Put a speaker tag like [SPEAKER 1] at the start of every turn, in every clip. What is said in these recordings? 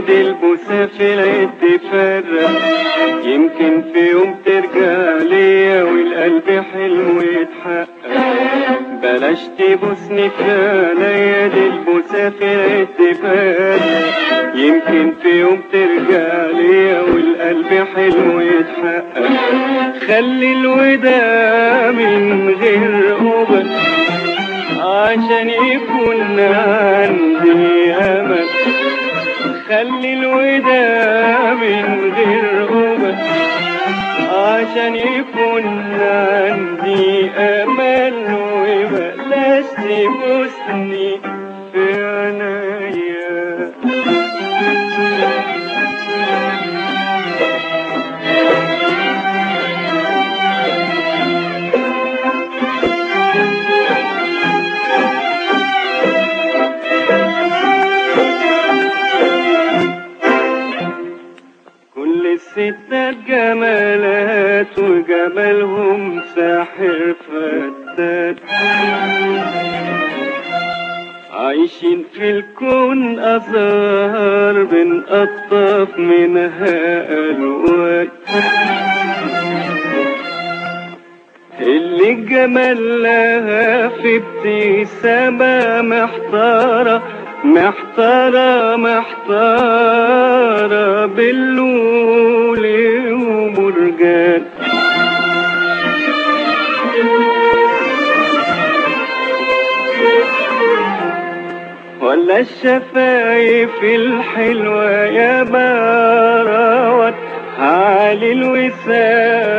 [SPEAKER 1] دي البوسة في العيد تفرق يمكن في يوم ترجع ليا والقلب حلمه يتحقق بلاش تبوسني في عينيا دي البوسة في العيد تفرق يمكن في يوم ترجع ليا والقلب حلمه يتحقق خلي الوداع من غير قبل عشان يكون عندي أمل. خلي الوداع من غير قبل عشان يكون عندي أمل وبلاش تبوسني الستات جمالات وجمالهم ساحر فتات عايشين في الكون أزهار بنقطف منها ألوان. اللي الجمال لها في ابتسامة محتارة محتارة محتارة باللول ومرجان ولا الشفايف الحلوة يا باروت علي الوساد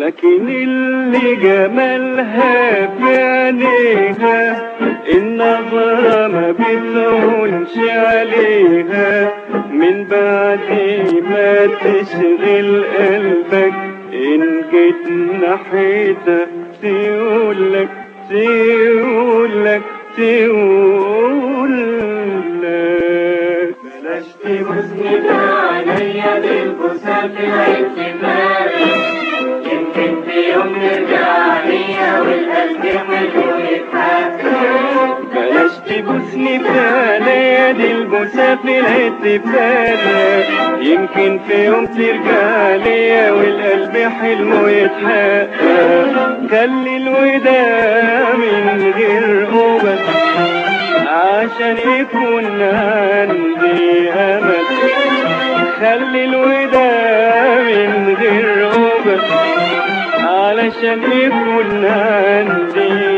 [SPEAKER 1] لكن اللي جمالها في عينيها النظرة ما بتهونش عليها من بعد ما تشغل قلبك إن جيت ناحيتها تقولك تقولك تقولك
[SPEAKER 2] بلاش تبوسني في عينيا بالبوسة في العين تفارق يمكن في يوم نرجع ليا والقلب حلو يتحقق
[SPEAKER 1] بلاش تبوسني في عينيا دي البوسة في العيد تفرق يمكن في يوم ترجع ليا والقلب حلمه يتحقق خلي الوداع من غير قبل عشان يكون عندي امل خلي الوداع من غير قبل علشان يكون عندي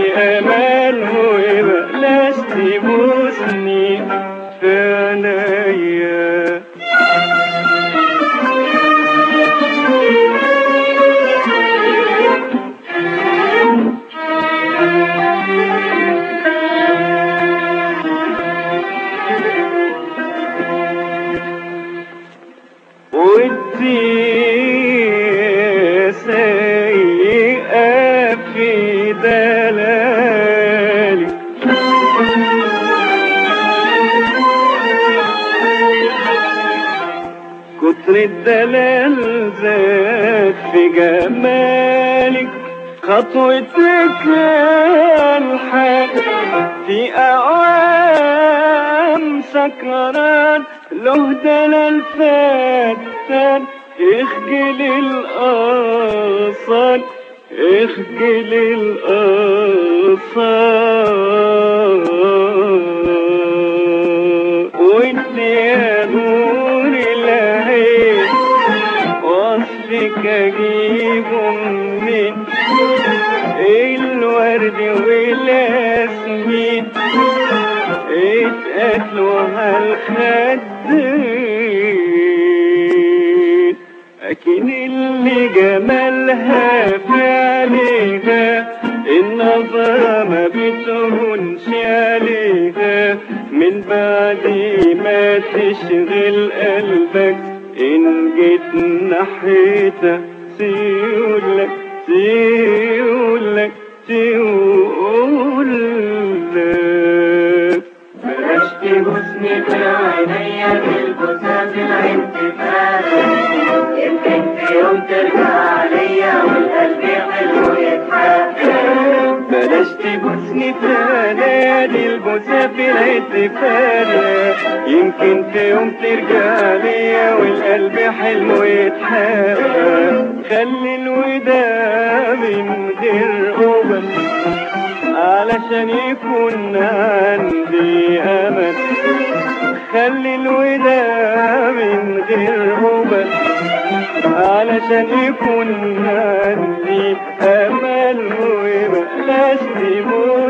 [SPEAKER 1] دلالي كتر الدلال زاد في جمالك خطوتك الحق في أعوام سكران له دلال فتان اخجل الأصال. اخجل الأصال وانت يا نور العين وصفك اجيبه منين الورد والياسمين اتقتلوا هالخدين لكن اللي جمالها عينيها النظرة ما بتهونش عليها من بعد ما تشغل قلبك إن جيت ناحيتها تقولك تقولك تقولك
[SPEAKER 2] بلاش تبوسني في عينيا بالبوسة في العين تفارق يمكن في يوم ترجع ليا والقلب حلو يتحقق
[SPEAKER 1] بلاش تبوسني تاني دي البوسة في الاحتفال يمكن في يوم ترجع ليا والقلب حلمه يتحقق خلي الوداع من غير قبل علشان يكون عندي أمل. خلي الوداع من غير قبل علشان يكون عندي أمل. Oh.